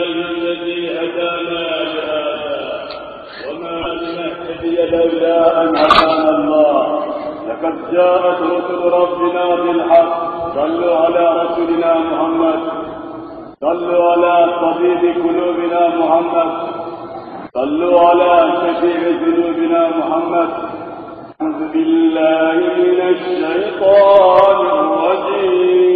الذي هدانا لهذا وما لنهتدي لولا أن هدانا الله. لقد جاءت رسل ربنا بالحق. صلوا على رسولنا محمد. صلوا على طبيب قلوبنا محمد. صلوا على شفيع ذنوبنا محمد. أعوذ بالله من الشيطان الرجيم.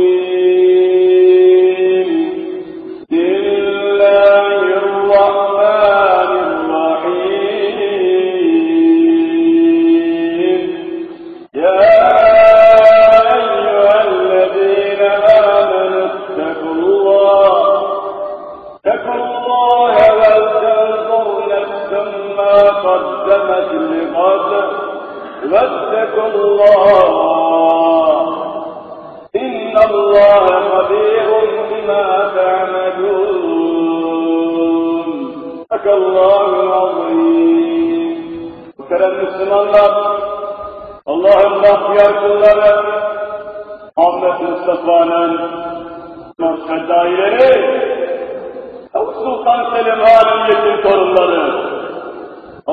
واتقوا الله إن الله خبير بما تعملون صدق الله العظيم Muhterem Müslümanlar, Allah'ın bahtiyar kulları, Ahmet Mustafa'nın fedaileri, Yavuz Sultan Selim Halim yetim torunları,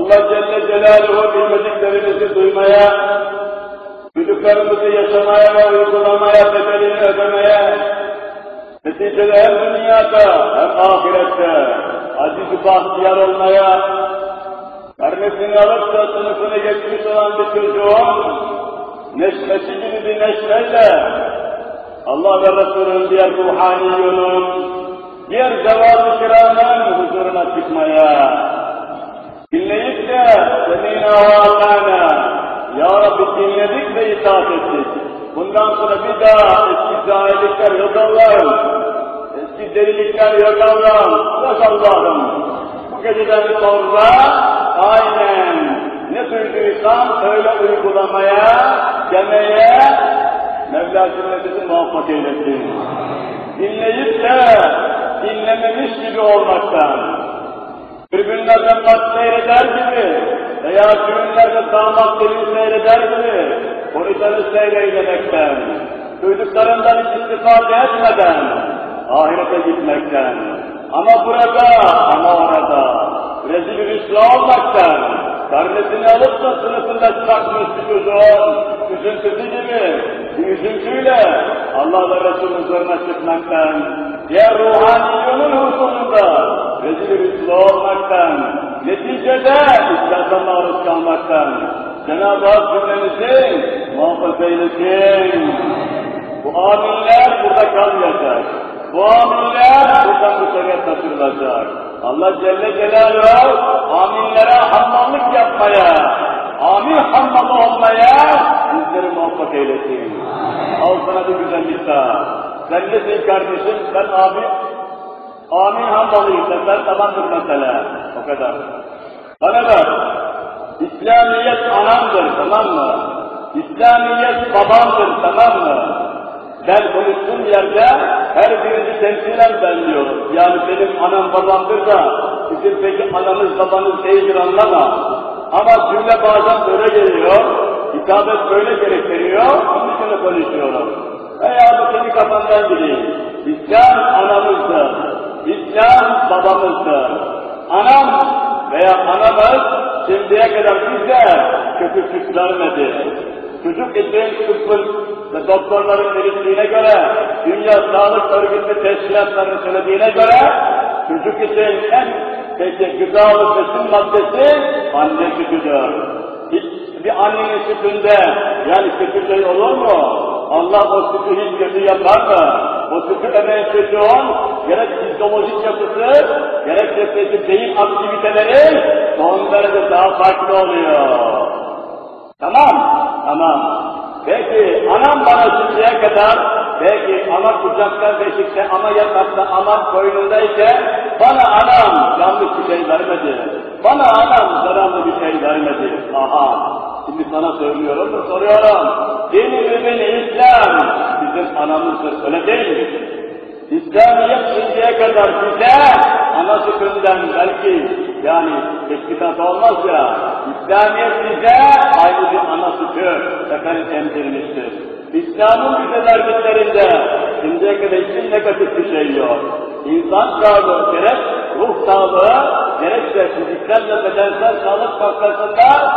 Allah Celle Celaluhu bilmediklerimizi duymaya, duyduklarımızı yaşamaya ve uygulamaya, bedelini ödemeye, neticede hem dünyada hem ahirette aziz bahtiyar olmaya, karnesini alıp da sınıfını geçmiş olan bir çocuğun neşmesi gibi bir neşmeyle Allah ve Resulü'nün diğer ruhaniyonun, diğer zevat-ı kiramın huzuruna çıkmaya, dinleyip de semina ve Ya Rabbi dinledik ve itaat ettik. Bundan sonra bir daha eski cahillikler yok Allah'ım. Eski delilikler yok Allah'ım. Yok Allah'ım. Bu geceden sonra aynen ne duyduysam öyle uygulamaya, demeye Mevla cümlemizi muvaffak eylesin. Dinleyip de dinlememiş gibi olmaktan, Tribünlerde maç seyreder gibi veya düğünlerde damat gelin seyreder gibi koridorı seyredemekten, duyduklarından hiç istifade etmeden, ahirete gitmekten, ama burada, ama orada, rezil rüsva olmaktan, karnesini alıp da sınıfında çıkartmış bir çocuğun üzüntüsü gibi, bir üzüntüyle Allah ve Resulü üzerine çıkmaktan, diğer ruhaniyonun huzurunda rezil rüsva olmaktan, neticede İslam'dan maruz kalmaktan, Cenab-ı Hak cümlemizi muhafaza eylesin. Bu aminler burada kalmayacak. Bu aminler buradan bu sefer taşırılacak. Allah Celle Celaluhu aminlere hammallık yapmaya, amin hammalı olmaya bizleri muvaffak eylesin. Al sana bir güzel misal. Sen nesin kardeşim? Ben abi Amin hamdoluyum sen tamamdır mesele. O kadar. Bana bak. İslamiyet anamdır tamam mı? İslamiyet babamdır tamam mı? Ben konuştuğum yerde her birini temsilen ben diyorum. Yani benim anam babamdır da sizin peki ananız babanız değildir anlama. Ama cümle bazen böyle geliyor, hitabet böyle gerektiriyor, onun için konuşuyorum. Veya bu senin kafandan gideyim. İslam anamızdır. İslam babamızdır. Anam veya anamız şimdiye kadar bize kötü süt vermedi. Çocuk için tıbbın ve doktorların belirttiğine göre, Dünya Sağlık Örgütü teşkilatlarının söylediğine göre, çocuk için en peki gıdalı besin maddesi anne sütüdür. Bir annenin sütünde yani şey olur mu? Allah o sütü hiç kötü yapar mı? O sütü emeğin çocuğun gerek fizyolojik yapısı, gerek de peki beyin aktiviteleri son derece daha farklı oluyor. Tamam, tamam. Peki anam bana şimdiye kadar, belki ama kucakta, beşikte, ama yatakta, ama koynundayken bana anam yanlış bir şey vermedi. Bana anam zararlı bir şey vermedi. Aha, şimdi sana söylüyorum da soruyorum. Dini mümin İslam bizim anamızdır, öyle değil mi? İslamiyet şimdiye kadar bize ana sütünden belki yani teşkilat olmaz ya, İslamiyet bize aynı bir ana sütü efendim emzirmiştir. İslam'ın bize verdiklerinde şimdiye kadar hiç negatif bir şey yok. İnsan sağlığı gerek ruh sağlığı gerekse fiziksel ve bedensel sağlık noktasında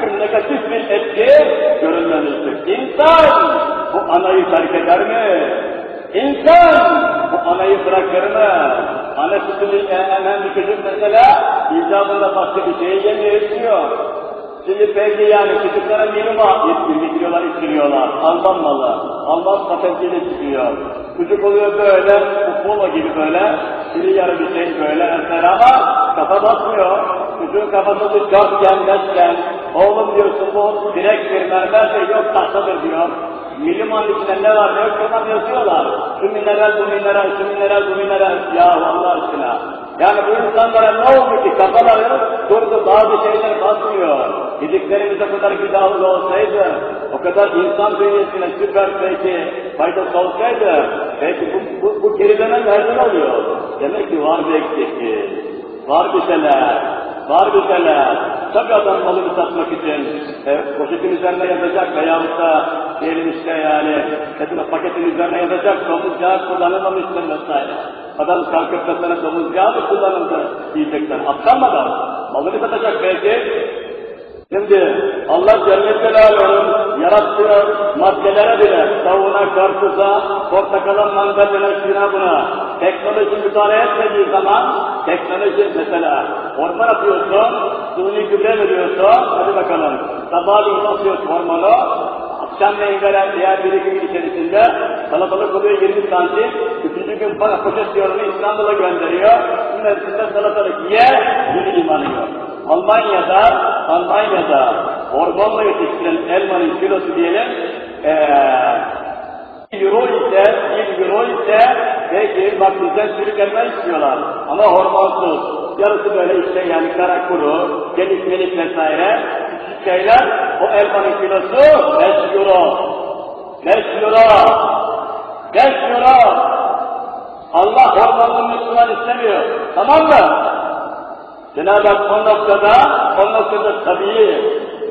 hiçbir negatif bir etki görünmemiştir. İnsan bu anayı terk eder mi? İnsan bu anayı bırakır mı? Ana sütünü hemen bir çocuk mesela icabında başka bir şey yemiyor, içmiyor. Şimdi belki yani çocuklara minima getiriyorlar, içiriyorlar. Alman malı, Alman patentiyle çıkıyor. Çocuk oluyor böyle, polo gibi böyle, biri yarı bir şey böyle eser ama kafa basmıyor. Çocuğun kafası dörtgen, beşgen, oğlum diyorsun bu direkt bir mermer şey yok tahtadır diyor. Miliman içinde ne var ne yok ona yazıyorlar. Şu mineral, bu mineral, şu mineral, bu mineral. Ya Allah aşkına. Yani bu insanlara ne oldu ki kafaları durdu bazı şeyler basmıyor. Gidiklerimiz o kadar güzel olsaydı, o kadar insan bünyesine süper belki faydası olsaydı, belki bu, bu, bu gerileme nereden oluyor? Demek ki var bir eksiklik, var bir şeyler, var şeyler. Tabi adam malını satmak için e, poşetin üzerine yazacak veyahut da diyelim işte yani mesela paketin üzerine yazacak domuz yağı kullanılmamıştır vesaire. Adam kalkıp da sana domuz yağı mı kullanıldı diyecekler. Aptalmadan malını satacak belki. Şimdi Allah Celle Celaluhu'nun yarattığı maddelere bile tavuğuna, karpuza, portakala, mandalina, şuna teknoloji müdahale etmediği zaman teknoloji mesela. Hormon atıyorsun, suni gübre veriyorsun, hadi bakalım. Sabahleyin atıyorsun hormonu, akşamleyin veren diğer bir gün içerisinde salatalık oluyor 20 santim, üçüncü gün bana poşet diyorunu İstanbul'a gönderiyor, üniversitede salatalık ye, yeni imanı yok. Almanya'da, Almanya'da hormonla yetiştirilen elmanın kilosu diyelim, ee, euro ise, 1 euro ise belki bak bizden çürük elma istiyorlar ama hormonsuz. Yarısı böyle işte yani kara kuru, gelik melik vesaire şeyler o elmanın kilosu 5 euro. 5 euro. 5 euro. Allah hormonlu Müslüman istemiyor. Tamam mı? Cenab-ı Hak o noktada, o noktada tabii,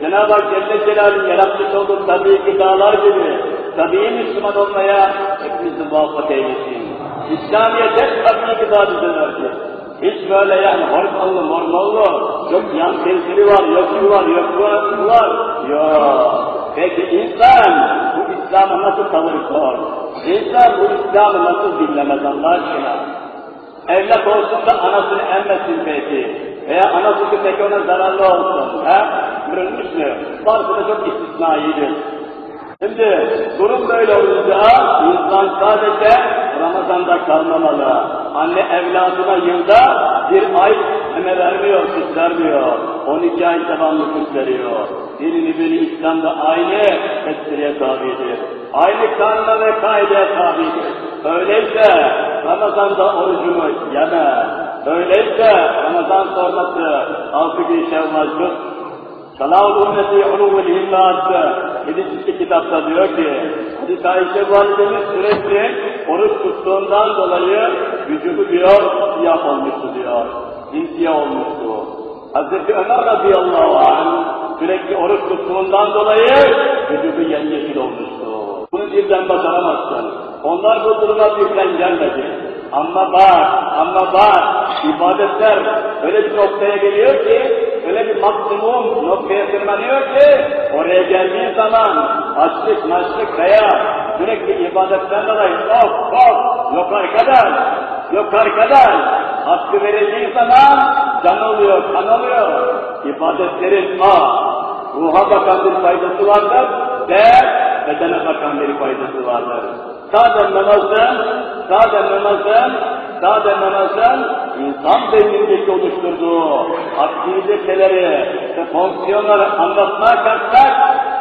Cenab-ı Hak Celle Celal'in yaratmış olduğu tabii gıdalar gibi, tabii Müslüman olmaya hepimizi muvaffak eylesin. İslamiyet hep tabii gıda bize verdi. Hiç böyle yani hormonlu, mormonlu, yok yan tesiri var, yok şu var, yok var, bu var. Yok. Peki insan bu İslam'a nasıl tavır koyar? İnsan bu İslam'ı nasıl dinlemez Allah aşkına? Evlat olsun da anasını emmesin peki. Veya anası peki ona zararlı olsun. He? Kırılmış mı? Bazı da çok istisnaidir. Şimdi durum böyle olunca insan sadece Ramazan'da kalmamalı. Anne evladına yılda bir ay meme vermiyor, süt vermiyor. 12 ay devamlı süt veriyor. Dini biri İslam'da aynı tesiriye tabidir. Aynı kanuna ve kaideye tabidir. Öyleyse Ramazan'da orucunu yeme. Öyleyse Ramazan sonrası altı gün şevval tut. Salavul ümmeti uluvul himmat Hadis kitapta diyor ki, Hadis Ayşe validemiz sürekli oruç tuttuğundan dolayı vücudu diyor siyah olmuştu diyor. Simsiyah olmuştu. Hazreti Ömer radıyallahu anh sürekli oruç tuttuğundan dolayı vücudu yemyeşil olmuştu. Bunu birden başaramazsın. Onlar bu duruma birden gelmedi. Ama bak, ama bak, ibadetler öyle bir noktaya geliyor ki, öyle bir maksimum noktaya tırmanıyor ki, oraya geldiği zaman açlık, maçlık veya sürekli ibadetten dolayı of of yukarı kadar, yukarı kadar hakkı verildiği zaman can oluyor, kan oluyor. İbadetlerin a, ruha bakan bir faydası vardır ve bedene bakan bir faydası vardır. Sadece namazın, sadece namazın, sadece namazın insan beynindeki oluşturduğu aktiviteleri ve fonksiyonları anlatmaya kalksak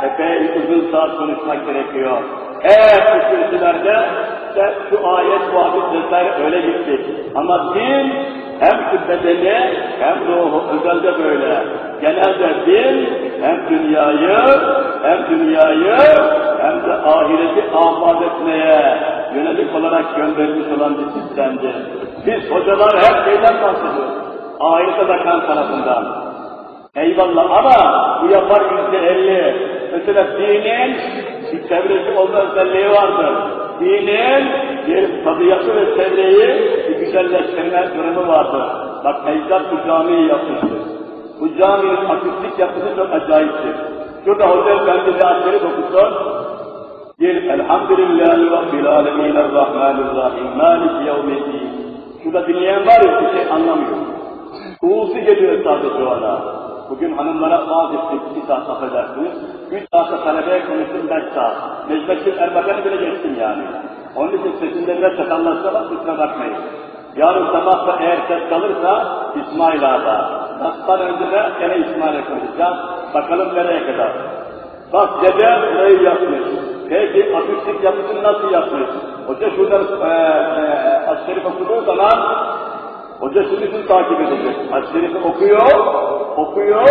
epey uzun saat konuşmak gerekiyor. Eğer bu kürsülerde işte şu ayet, bu hadis vesaire öyle gittik. Ama din hem şu bedeni hem ruhu özelde böyle. Genelde din hem dünyayı hem dünyayı hem de ahireti afat etmeye yönelik olarak gönderilmiş olan bir sistemdir. Biz hocalar hep şeyden bahsediyoruz. Ahirete bakan tarafından. Eyvallah ama bu yapar yüzde elli. Mesela dinin çevresi olma özelliği vardır. Dinin bir tabiatı ve çevreyi bir güzelleştirme durumu vardı. Bak ecdat bu camiyi yapmıştır. Bu caminin aküstik yapısı çok acayiptir. Şurada Hoca Efendi ve Askeri okusun. Bir Elhamdülillahi Rabbil Alemin Errahmanirrahim Malik Yevmiddin. Şurada dinleyen var ya bir şey anlamıyor. Uğultu geliyor sadece ona. Bugün hanımlara vaaz ettik, iki saat affedersiniz. Üç saatte talebeye konuştum, beş saat. Necmettin Erbakan'ı bile geçtim yani. Onun için sesinde biraz sakallarsa bak, kusura bakmayın. Yarın sabah da eğer ses kalırsa İsmail Ağa'da. Nas'tan önce de gene İsmail'e konuşacağız. Bakalım nereye kadar. Bak dede burayı yapmış. Peki akustik yapısını nasıl yapmış? Hoca şurada e, e, Aşşerif okuduğu zaman Hoca şimdi takip edecek. Hadis-i okuyor, okuyor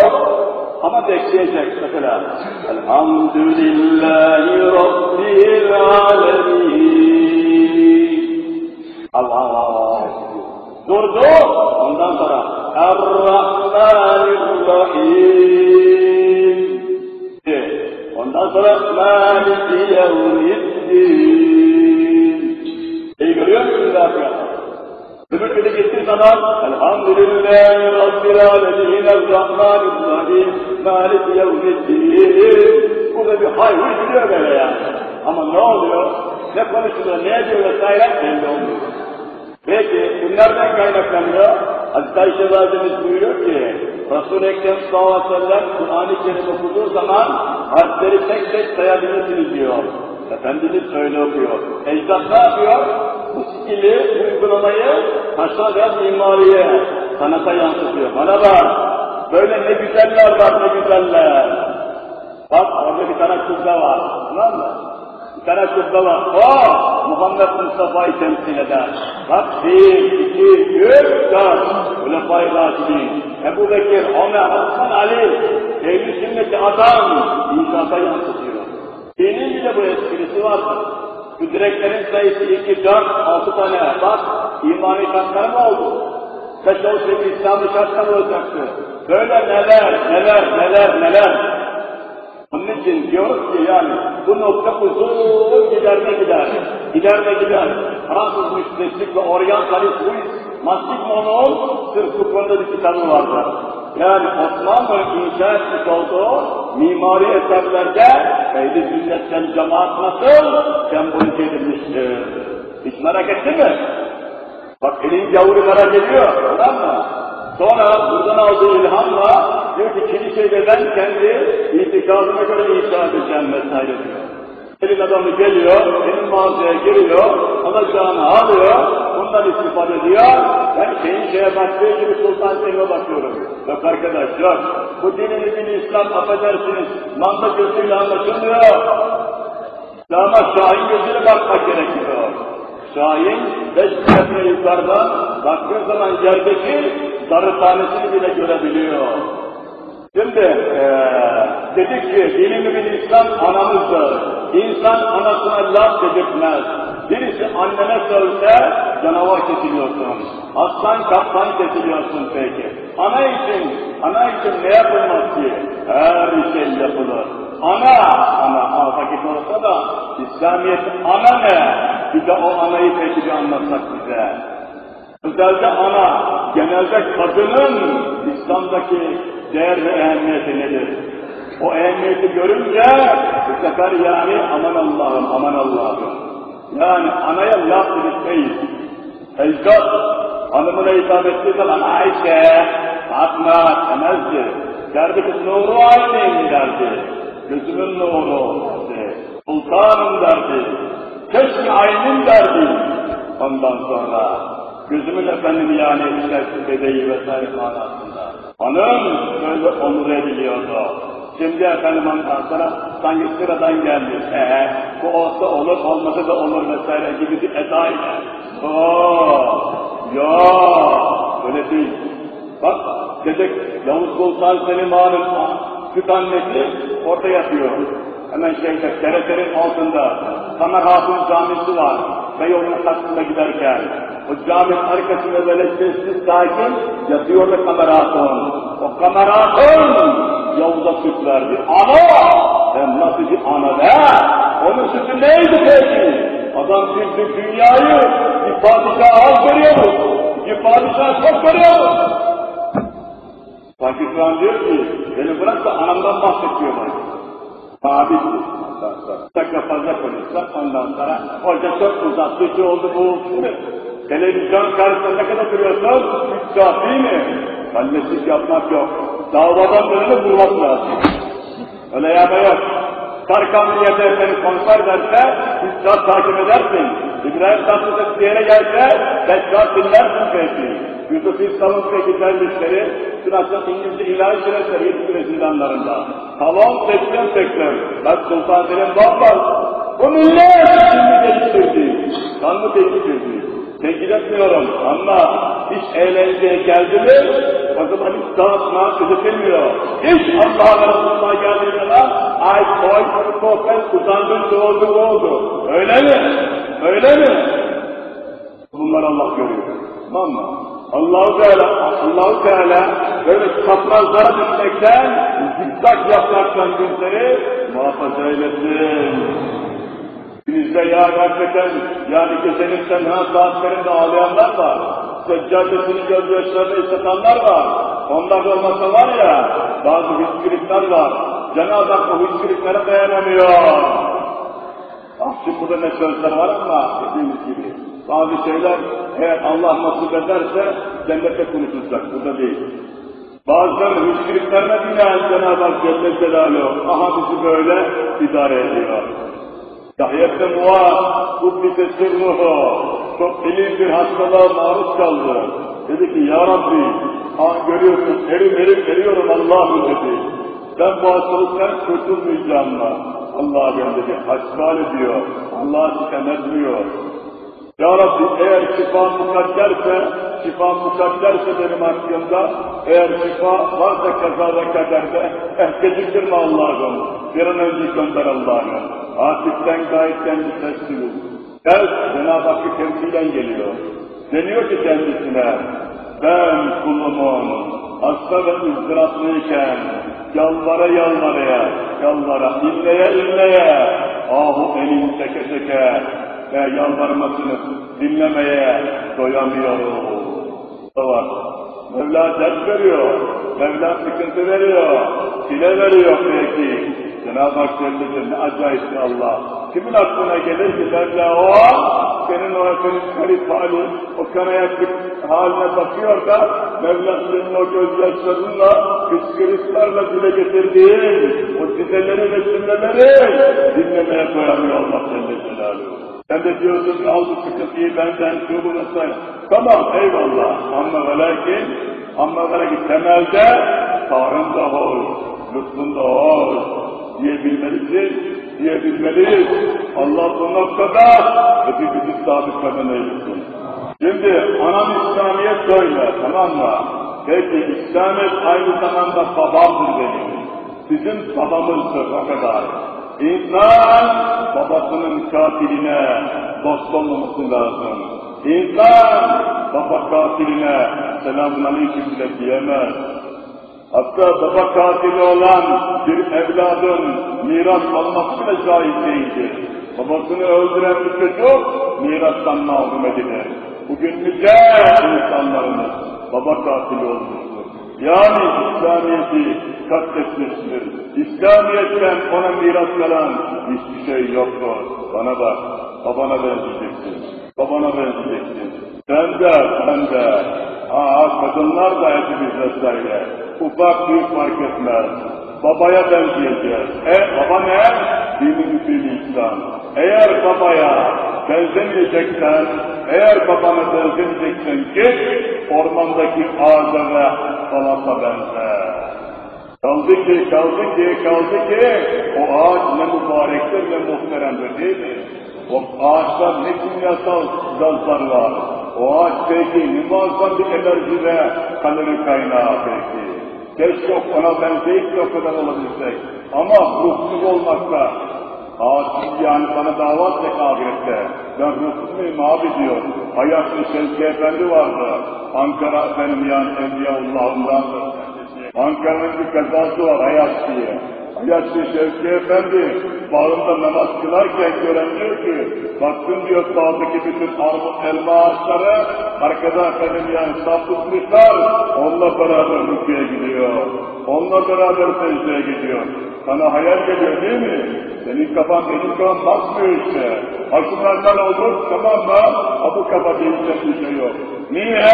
ama bekleyecek mesela. Elhamdülillahi Rabbil Alemin. Allah. Durdu. Ondan sonra Er-Rahmanir-Rahim. Ondan sonra Maliki Yevmiddin. İyi görüyor musunuz gittiği zaman Elhamdülillahi Rabbil Alemin Errahmanirrahim Malik Yevmiddin Burada bir hayır gidiyor böyle yani. Ama ne oluyor? Ne konuşuluyor, ne ediyor vesaire belli olmuyor. Peki bunlardan kaynaklanıyor. Hazreti Ayşe Validemiz buyuruyor ki Resul-i Ekrem sallallahu aleyhi ve sellem Kur'an-ı Kerim okuduğu zaman harfleri tek tek sayabilirsiniz diyor. Efendimiz öyle okuyor. Ecdat ne yapıyor? Bu stili, uygulamayı taşa ve mimariye, sanata yansıtıyor. Bana bak, böyle ne güzeller var ne güzeller. Bak orada bir tane kızda var, tamam mı? Bir tane kızda var, o Muhammed Mustafa'yı temsil eder. Bak bir, iki, üç, dört, Hulefai Raşidin, Ebu Bekir, Ömer, Osman, Ali, Ehl-i Sünneti adam, inşaata yansıtıyor. Dinin bile bu esprisi var. Bu direklerin sayısı iki, dört, altı tane. Bak, imani şartları mı oldu? Teşebbüs gibi İslam'ı şartlar olacaktı. Böyle neler, neler, neler, neler. Onun için diyoruz ki yani bu nokta uzun gider ne gider, gider ne gider. Fransız müsteslik ve oryantalist Louis Massigno'nun sırf bu konuda bir kitabı vardır. Yani Osmanlı inşa etmiş olduğu mimari eserlerde ehli sünnetten cemaat nasıl sembolize edilmiştir. Hiç merak ettin mi? Bak elin gavuru merak ediyor, tamam mı? Sonra buradan aldığı ilhamla diyor ki kiliseyi ben kendi itikadıma göre inşa edeceğim vesaire diyor. Elin adamı geliyor, benim mağazaya giriyor, alacağını alıyor, bundan istifade ediyor. Ben şeyin şeye baktığı gibi Sultan Selim'e bakıyorum. Yok arkadaş yok, bu dinin dini İslam affedersiniz, manda gözüyle anlaşılmıyor. İslam'a şahin gözüyle bakmak gerekiyor. Şahin beş metre yukarıdan baktığı zaman yerdeki darı tanesini bile görebiliyor. Şimdi ee, dedik ki dini mümin İslam anamızdır. İnsan anasına laf dedirtmez. Birisi annene sövse canavar kesiliyorsun. Aslan kaplan kesiliyorsun peki. Ana için, ana için ne yapılmaz ki? Her şey yapılır. Ana, ana, ana vakit olsa da İslamiyet ana ne? Bir de o anayı peki bir anlatsak bize. Özelde ana, genelde kadının İslam'daki değer ve ehemmiyeti nedir? O ehemmiyeti görünce bu sefer yani aman Allah'ım, aman Allah'ım. Yani anaya laf edilmeyiz. Ecdat hanımına hitap ettiği zaman Ayşe, Fatma demezdi. Derdi ki nuru aynıyım derdi. Gözümün nuru derdi. Sultanım derdi. Keşke aynim derdi. Ondan sonra gözümün efendimi yani işlersiz bedeyi vesaire manasında. Hanım böyle onur ediliyordu. Şimdi efendim ondan sonra sanki sıradan gelmiş. Ee, bu olsa olur, olmasa da olur vesaire gibi bir eda ile. Oo, ya, öyle değil. Bak, dedek Yavuz Sultan Selim Han'ın süt annesi orada yatıyor. Hemen şeyde, TRT'nin altında Tamer Hatun Camisi var. Beyoğlu'na Taksim'e giderken. O caminin arkasında böyle sessiz sakin yatıyor da Kamer Hatun. O Kamer Hatun Yavuz'a süt verdi. Ana! Sen nasıl bir ana be? Onun sütü neydi peki? Adam şimdi dünyayı bir padişah az görüyor. İki padişah çok görüyor. Pakistan diyor ki, beni bırak da anamdan bahsediyor bana. Abi, dakika fazla konuşsak ondan sonra hoca çok uzattı, şu oldu, bu. Televizyon karşısında ne kadar duruyorsun? Değil mi? Kalleşlik yapmak yok. Davadan döneni vurmak lazım. Öyle yapma yok. Tarkan niyete seni konser verse, üç saat takip edersin. İbrahim Tatlıses bir yere gelse, saat dinlersin belki. Yusuf İslam'ın peki dervişleri, Sırasında İngilizce ilahi süreçleri yetiştire zindanlarında. Salon 80-80. Ben Sultan Selim Babbar, bu millet şimdi değiştirdi. Kanlı değiştirdi. Tenkit etmiyorum ama iş eğlenceye geldi mi, o zaman hiç dağıtma gözetilmiyor. İş Allah'a ve Resulullah'a geldiğinde lan, ay koy, sohbet, utandı, şu oldu, bu oldu. Öyle mi? Öyle mi? Bunlar Allah görüyor. Tamam mı? Allahu Teala, Allahu Teala böyle çaprazlara düşmekten, zikzak yapmaktan bizleri muhafaza eylesin. Bizde ya gerçekten yani gecenin tenha saatlerinde ağlayanlar var. Seccadesini gözyaşlarını ıslatanlar var. Onlar da olmasa var ya, bazı hüskürükler var. Cenab-ı Hak o hüskürüklere dayanamıyor. Şimdi burada ne sözler var ama dediğimiz gibi. Bazı şeyler eğer Allah nasip ederse cennette konuşulacak, burada değil. Bazıları hüskürüklerine binaen Cenab-ı Hak Celle Celaluhu, aha bizi böyle idare ediyor. Yahya bin Muaz, Kubbite ilim bir hastalığa maruz kaldı. Dedi ki, Ya Rabbi, ah görüyorsun, erim erim eriyorum Allah'ım dedi. Ben bu hastalıktan kurtulmayacağım mı? Allah'ım dedi, haşmal ediyor, Allah sitem etmiyor. Ya Rabbi eğer şifa mukadderse, şifa mukadderse benim hakkımda, eğer şifa varsa kaza ve kaderde, eh geciktirme Allah'ım, bir an önce gönder Allah'ım. Atiften gayetten bir ses duyul. Gel, Cenab-ı Hakk'ı temsilen geliyor. Deniyor ki kendisine, ben kulumun hasta ve ızdıraplı yalvara yalvaraya, yalvara, inleye inleye, ahu elin çeke çeke, ve yalvarmasını dinlemeye doyamıyoruz. Da var. Mevla dert veriyor, Mevla sıkıntı veriyor, çile veriyor peki. Cenab-ı Hak ne acayip Allah. Kimin aklına gelir ki Mevla o senin o efendim hali, o kanayaklık haline bakıyor da, Mevla senin o gözyaşlarınla, kıskırıklarla dile getirdiğin, o dizeleri ve cümleleri dinlemeye doyamıyor Allah Celle Celaluhu. Sen de diyorsun ki al bu sıkıntıyı benden şu bunu sen. Tamam eyvallah ama ve lakin ama ve lakin temelde Tanrım da hoş, lütfun da hoş diyebilmelisin, diyebilmeliyiz. Allah bu noktada hepimizi sabit kadın eylesin. Şimdi anam İslamiyet söyle tamam mı? Peki İslamiyet aynı zamanda babamdır benim. Bizim babamızdır o kadar. İnsan babasının katiline dost olmaması lazım. İnsan baba katiline selamun aleyküm bile diyemez. Hatta baba katili olan bir evladın miras alması bile caiz değildir. Babasını öldüren bir çocuk mirastan mahrum edilir. Bugün nice insanlarımız baba katili olmuştur. Yani İslamiyet'i katletmiştir. İslamiyet'ten ona miras kalan hiçbir şey yoktur. Bana bak, babana benzeyeceksin. Babana benzeyeceksin. Sen de, sen de. Aa, kadınlar da hepimiz vesaire. Ufak büyük fark etmez. Babaya benzeyeceğiz. E baba ne? Dini bir insan. Eğer babaya benzemeyeceksen, eğer babana benzemeyeceksen git, ormandaki ağaca ve falata benzer. Kaldı ki, kaldı ki, kaldı ki, o ağaç ne mübarektir ne muhteremdir değil mi? O ağaçta ne kimyasal gazlar var. O ağaç peki ne muazzam bir enerji ve kalori kaynağı peki. Keşke ona benzeyip de o kadar olabilsek. Ama ruhsuz olmakta, Ağaçsız yani bana dava edecek ahirette. Ben ruhsuz muyum abi diyor. Hayatlı Şevki Efendi vardı. Ankara Efendi yani Evliyaullah'ından. Ankara'nın bir kazası var Hayat diye. Yaşlı Şevki Efendi bağında namaz kılarken gören diyor ki, baktım diyor sağdaki bütün armut elma ağaçları, arkada efendim yani saf tutmuşlar, onunla beraber rüküye gidiyor. Onunla beraber secdeye gidiyor. Sana hayal geliyor değil mi? Senin kafan benim kafam basmıyor işte. Aklından olur tamam mı? Ha bu kafa değişen bir şey yok. Niye?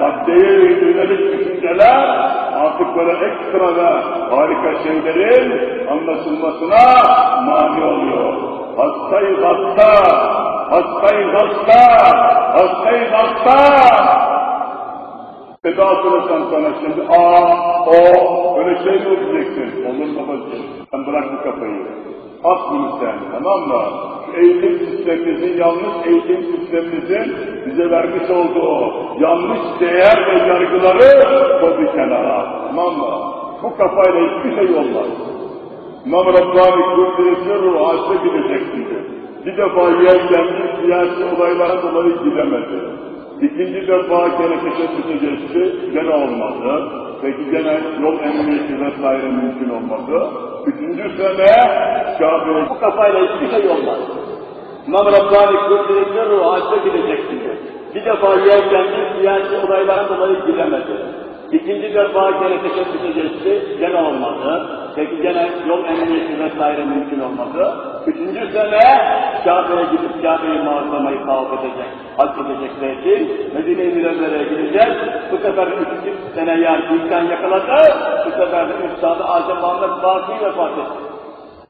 Maddeye yönelik düşünceler artık böyle ekstra ve harika şeylerin anlaşılmasına mani oluyor. Hastayız hasta, hastayız hasta, hastayız hasta. Eda sorarsan sana şimdi aa, o, öyle şey mi diyeceksin? Olur babacığım? Sen bırak bu kafayı. At sen, tamam mı? Eğitim sistemimizin, yanlış eğitim sistemimizin bize vermiş olduğu yanlış değer ve yargıları koy bir kenara, mı? Bu kafayla hiçbir şey olmaz. İmam Rabbani Kudüs'e ruhâse gidecek diyor. Bir defa yer gelmiş siyasi olaylara dolayı gidemedi. İkinci defa gene teşebbüse geçti, gene olmadı. Peki gene yol emniyeti vesaire mümkün olmadı. Üçüncü sene Kabe'ye bu kafayla hiçbir şey olmaz. İmam Rabbani Kudüs'e ruhâse gidecek diyor. Bir defa yer gelmiş siyasi olaylara dolayı gidemedi. İkinci defa gene teşebbüse geçti, gene olmadı. Peki gene yol emniyeti vesaire mümkün olmadı. Üçüncü sene Kabe'ye gidip Kabe'yi muazzamayı tavaf edecek, hac edecek. Medine-i Münevvere'ye gidecek. Bu sefer üçüncü sene yani imkan yakaladı. Bu sefer de Üstad-ı Azam Muhammed Baki vefat etti.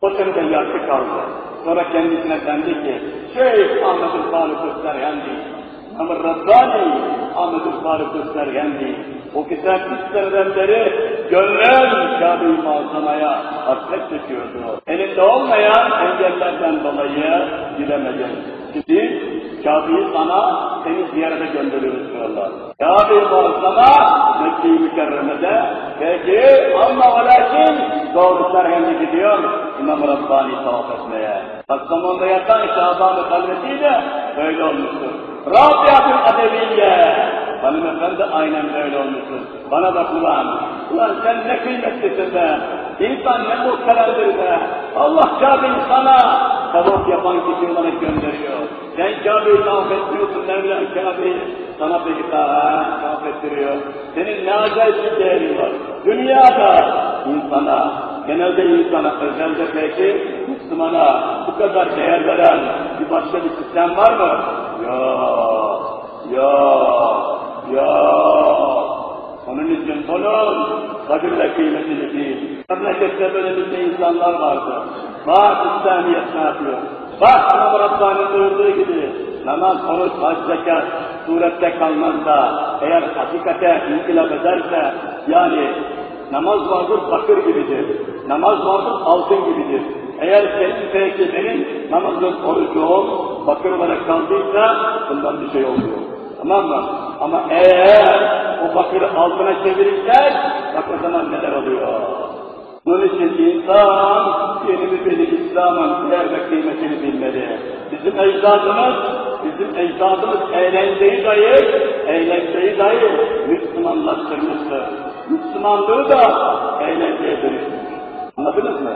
O sene de yaşlı kaldı. Sonra kendisine dendi ki, Şeyh Ahmet-ül Faruk Österhendi, ama Rabbani Ahmet-ül Faruk Österhendi, o kitap üç seneden beri gönlüm Kabe-i Muazzama'ya hasret çekiyordu. Elinde olmayan engellerden dolayı gidemedi. Şimdi Kabe'yi sana seni ziyarete gönderiyoruz diyorlar. Kabe-i Muazzama Mekke-i Mükerreme'de peki ama ve lakin doğru Serhendi gidiyor İmam Rabbani tavaf etmeye. Kastamonu'da yatan Şaban-ı Kalvesi'yle böyle olmuştur. Rabiatül Adeviyye. Hanımefendi aynen böyle olmuştur. Bana bak ulan, ulan sen ne kıymetlisin be. İnsan ne muhteremdir be. Allah Kabe'yi sana tavaf yapan kişi olarak gönderiyor. Sen Kabe'yi tavaf etmiyorsun, Mevla Kabe'yi sana peki tavaf ettiriyor. Senin ne acayip bir değerin var. Dünyada insana, genelde insana, özelde peki Müslümana bu kadar değer veren bir başka bir sistem var mı? Yok, yok, yok. Onun için bunun kadirle kıymetini değil. Memlekette böyle bir insanlar vardı. Bak İslamiyet ne yapıyor? Bak İmam Rabbani buyurduğu gibi namaz, oruç, hac, zekat surette kalmaz da eğer hakikate inkılap ederse yani namaz vardır bakır gibidir. Namaz vardır altın gibidir. Eğer senin benim namazın orucum bakır olarak kaldıysa bundan bir şey olmuyor. Tamam mı? Ama eğer o bakırı altına çevirirsen bak o zaman neler oluyor. Bunun için insan yeni bir İslam'ın değer ve kıymetini bilmeli. Bizim ecdadımız, bizim ecdadımız eğlenceyi dahi, eğlenceyi dahi Müslümanlaştırmıştır. Müslümanlığı da eğlenceye dönüşmüş. Anladınız mı?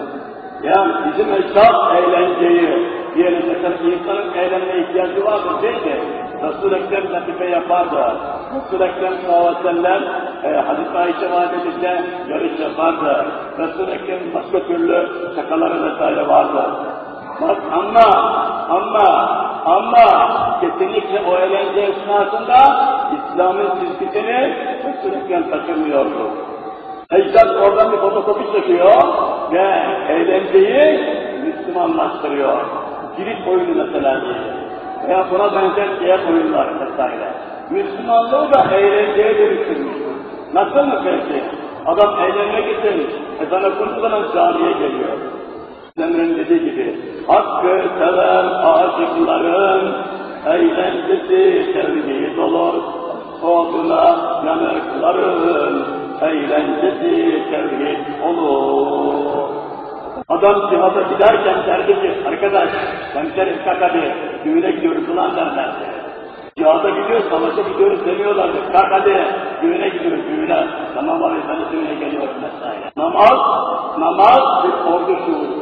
Yani bizim ecdad eğlenceyi, diyelim mesela insanın eğlenmeye ihtiyacı vardır değil mi? Resul-i Ekrem latife yapardı. Resul-i Ekrem sallallahu aleyhi ve sellem e, Hadis-i Ayşe validemizle yarış yapardı. Resul-i Ekrem başka türlü şakaları vesaire vardı. Bak ama, ama, ama kesinlikle o eğlence esnasında İslam'ın çizgisini Resul-i Ekrem taşımıyordu. Ecdat oradan bir fotokopi çekiyor ve eğlenceyi Müslümanlaştırıyor. Girit oyunu mesela diye. Veya buna benzer diğer oyunlar vesaire. Müslümanlığı da eğlenceye dönüştürmüştür. Nasıl mı peki? Adam eğlenmek için ezan okunduğu zaman camiye geliyor. Emre'nin dediği gibi, hakkı seven aşıkların eğlencesi sevgiyi dolur, oduna yanıkların eğlencesi sevgi olur. Adam cihada giderken derdi ki, arkadaş, hemşerim kalk hadi, düğüne gidiyoruz ulan derlerdi. Cihada gidiyoruz, savaşa gidiyoruz demiyorlardı. Kalk hadi, düğüne gidiyoruz, düğüne. Tamam abi, ben düğüne geliyorum vesaire. Namaz, namaz bir ordu şuurudur.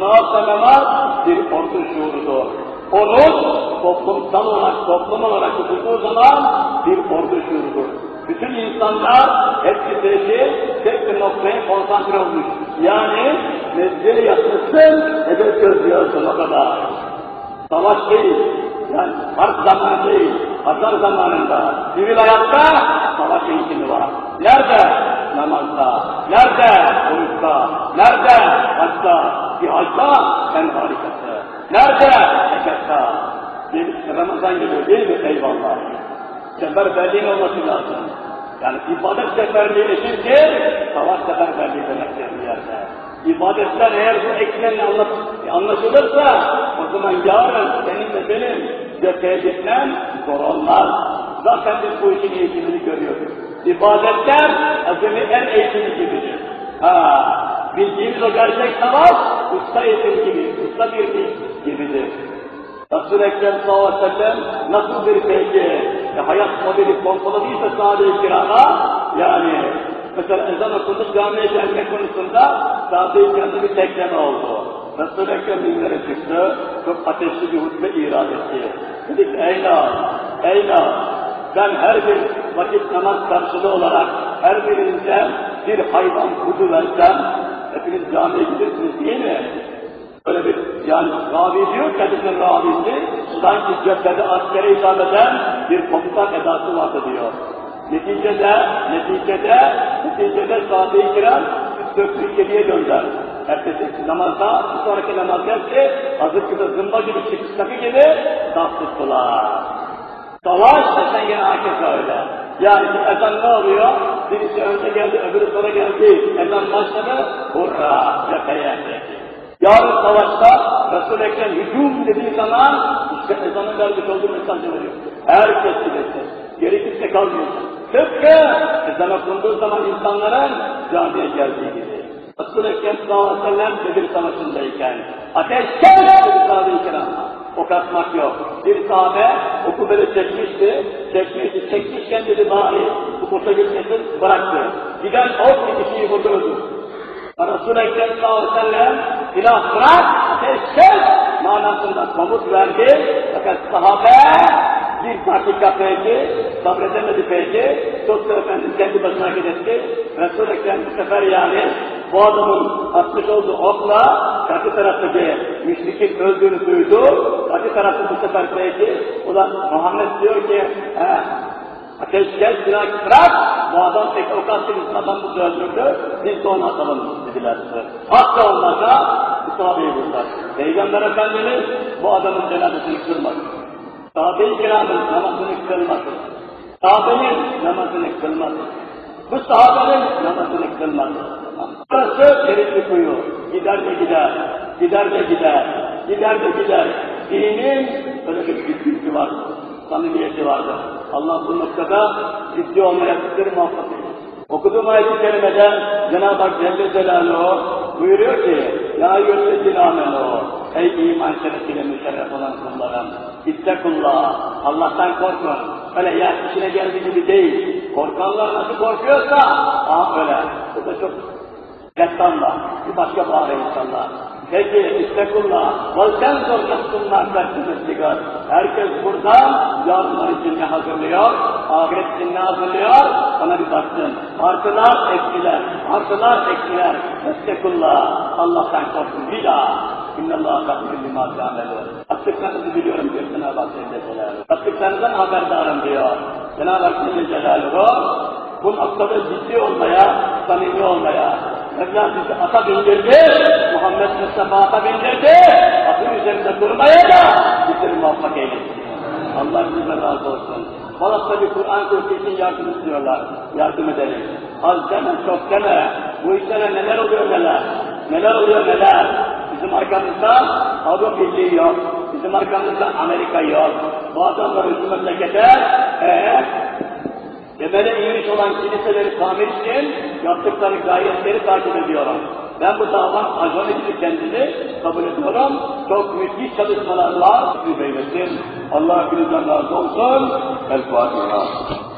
Namaz da namaz bir ordu şuurudur. Oruç, toplumsal olarak, toplum olarak tutulduğu zaman bir ordu şuurudur. Bütün insanlar hepsi belki tek bir noktaya konsantre olmuş. Yani mezgeye yatmışsın, hedef gözlüyorsun o kadar. Savaş değil, yani harp zamanı değil, pazar zamanında, sivil hayatta savaş eğitimi var. Nerede? Namazda. Nerede? Oruçta. Nerede? Haçta. Cihazda en harikası. Nerede? Zekatda. Bir Ramazan geliyor değil mi? Eyvallah. Seferberliğin olması lazım. Yani ibadet seferliği eşittir, savaş seferberliği demektir bir yerde. İbadetler eğer bu eksenle anlat, anlaşılırsa, o zaman yarın senin ve benim gökeye gitmem zor olmaz. Zaten biz bu işin eğitimini görüyoruz. İbadetler azami en eğitimi gibidir. Ha, bildiğimiz o gerçek savaş, usta eğitim gibi, usta bir dil gibidir. Resul-i Ekrem sallallahu aleyhi ve sellem nasıl bir peki e, hayat modeli pompaladıysa sahabe-i kirama yani mesela ezan okundu camiye gelme konusunda sahabe-i kiramda bir tekleme oldu. Resul-i Ekrem minbere çıktı, çok ateşli bir hutbe irad etti. Dedi ki ey nas, ey nas, ben her bir vakit namaz karşılığı olarak her birinize bir hayvan kudu versem, hepiniz camiye gidersiniz değil mi? Öyle bir, yani ravi diyor ki hadisin ravisi, sanki cephede askere hitap eden bir komutan edası vardı diyor. Neticede, neticede, neticede sahabe-i kiram döktüğü kediye gönder. Ertesi namazda, bir sonraki namaz geldi, hazır zımba gibi çıkış takı gibi saf tuttular. Savaş desen yine herkes öyle. Yani ezan ne oluyor? Birisi önce geldi, öbürü sonra geldi. Ezan başladı, hurra, cepheye. Yarın savaşta Resul-i Ekrem hücum dediği zaman işte ezanın vermiş olduğu mesajı veriyor. Herkes gidecek. Geri kimse kalmıyor. Tıpkı ezan okunduğu zaman insanların camiye geldiği gibi. Resul-i Ekrem sallallahu aleyhi ve sellem Bedir Savaşı'ndayken ateş kes dedi sahabe-i kiram. Ok atmak yok. Bir sahabe oku böyle çekmişti, çekmişti, çekmişken dedi bari bu kursa gitmesin, bıraktı. Giden ok bir kişiyi vurdu Resul-i Ekrem sallallahu aleyhi ve sellem silah bırak, ateş kes manasında komut verdi. Fakat sahabe bir dakika peki, sabredemedi peki, tuttu efendim kendi başına gidetti. Resul-i Ekrem bu sefer yani bu adamın atmış olduğu okla karşı taraftaki müşrikin öldüğünü duydu. Karşı tarafı bu sefer peki, o da Muhammed diyor ki, he, Ateş gel silah bırak, bu adam tek o katilin adamı öldürdü, biz de onu atalım dediler. Hatta bu sahabeyi vurdular. Peygamber Efendimiz bu adamın cenazesini kılmadı. Sahabe-i kiramın namazını kılmadı. Sahabenin namazını kılmadı. Bu sahabenin namazını kılmadı. Burası delikli kuyu. Gider de gider, gider de gider, gider de gider. Dinin böyle bir güçlüğü var samimiyeti vardır. Allah bu noktada ciddi olmaya bizleri muvaffak eylesin. Okuduğum ayet-i kerimede Cenab-ı Hak Celle Celaluhu buyuruyor ki Ya yüzletin amenu Ey iman şerefiyle müşerref olan kullarım İttekullah Allah'tan korkun. Öyle ya işine geldiği gibi değil. Korkanlar nasıl korkuyorsa aha öyle. Bu da çok Destan bir başka bağlı insanlar. Peki istekullah, vel zor nefsunlar beklemesigar. Herkes burada yarınlar için ne hazırlıyor, ahiret için ne hazırlıyor, ona bir baksın. Artılar, eksiler, artılar, eksiler. İstekullah, Allah'tan korkun. Daha. İnnallâh kabul limâ kâmelûn. Yaptıklarınızı biliyorum diyor Cenab-ı Hak Celle. Yaptıklarınızdan haberdarım diyor. Cenab-ı Hak Celle Celaluhu bu noktada ciddi olmaya, samimi olmaya, Mevla bizi ata bindirdi, Muhammed Mustafa ata bindirdi, atın üzerinde durmaya da bizleri muvaffak eylesin. Allah bizden razı olsun. Balat'ta bir Kur'an kursu için yardım istiyorlar. Yardım edelim. Az deme, çok deme. Bu işlere neler oluyor neler. Neler oluyor neler. Bizim arkamızda Avrupa Birliği yok. Bizim arkamızda Amerika yok. Bu adamların şu memlekete ee, temele inmiş olan kiliseleri tamir için yaptıkları gayretleri takip ediyorum. Ben bu davan ajanı gibi kendini kabul ediyorum. Çok müthiş çalışmalar var. Beylesin. Allah hepinizden razı olsun. El Fatiha.